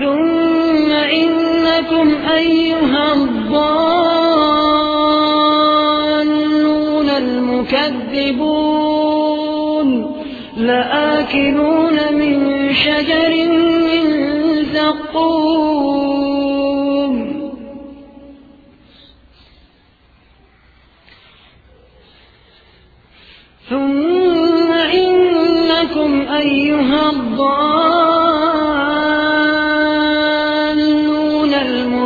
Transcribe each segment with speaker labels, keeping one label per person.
Speaker 1: ثم إنكم أيها الضالون المكذبون لآكلون من شجر من زقوم ثم إنكم أيها الضالون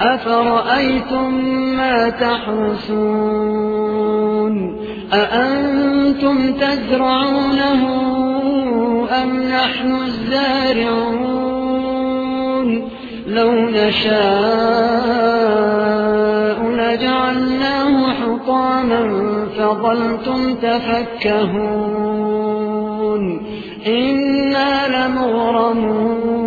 Speaker 1: أفرأيتم ما تحرسون أأنتم تزرعونه أم نحن الزارعون؟ لو نشاء لجعلناه حطاما فظلتم تفكهون. إنا لمغرمون.